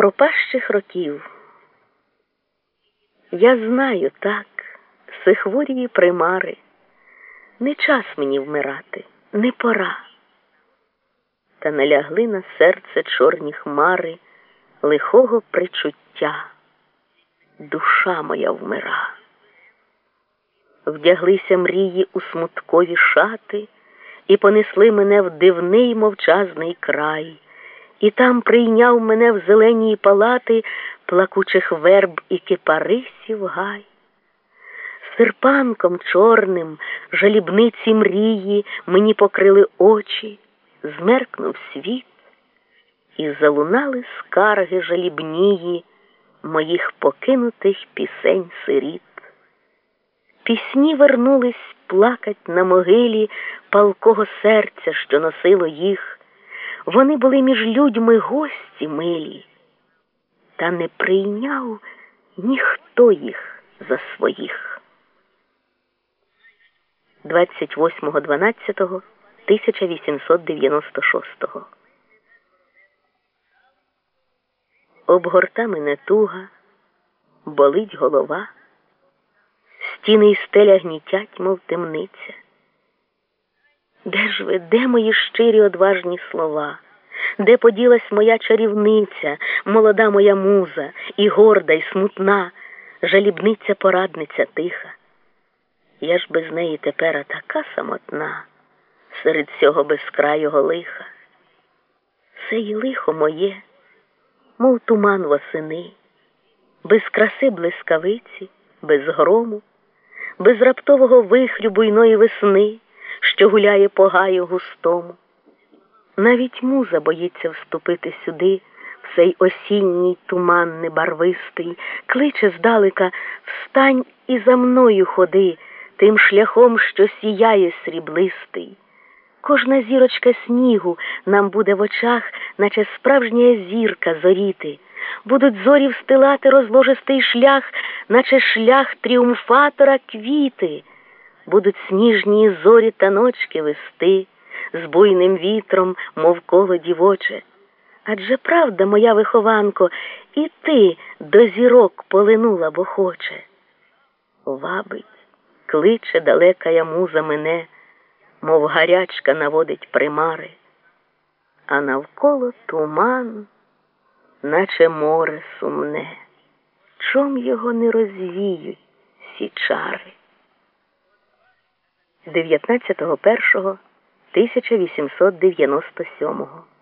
пропащих років. Я знаю так, сихворії примари, не час мені вмирати, не пора. Та налягли на серце чорні хмари лихого причуття. Душа моя вмира. Вдяглися мрії у смуткові шати і понесли мене в дивний мовчазний край і там прийняв мене в зеленій палати плакучих верб і кипарисів гай. Серпанком чорним жалібниці мрії мені покрили очі, змеркнув світ, і залунали скарги жалібнії моїх покинутих пісень сиріт. Пісні вернулись плакать на могилі палкого серця, що носило їх. Вони були між людьми гості милі, та не прийняв ніхто їх за своїх. 28.12.1896 Обгорта мене туга, болить голова, стіни і стеля гнітять, мов темниця. Де ж ви, де мої щирі одважні слова? Де поділась моя чарівниця, молода моя муза, і горда, і смутна, жалібниця порадниця тиха? Я ж без неї тепер така самотна, серед цього безкрайого лиха. Це й лихо моє, мов туман восени, без краси блискавиці, без грому, без раптового вихрю буйної весни що гуляє по гаю густому. Навіть муза боїться вступити сюди, в цей осінній туман небарвистий, кличе здалека Встань і за мною ходи, тим шляхом, що сіяє сріблистий. Кожна зірочка снігу нам буде в очах, наче справжня зірка зоріти. Будуть зорі встилати розложистий шлях, наче шлях тріумфатора квіти будуть сніжні зорі та ночки вести з буйним вітром, мов коло дівоче. Адже правда, моя вихованко, і ти до зірок полинула бо хоче. Вабить, кличе далека муза мене, мов гарячка наводить примари, а навколо туман, наче море сумне. Чом його не розвіють сі чари? 19.01.1897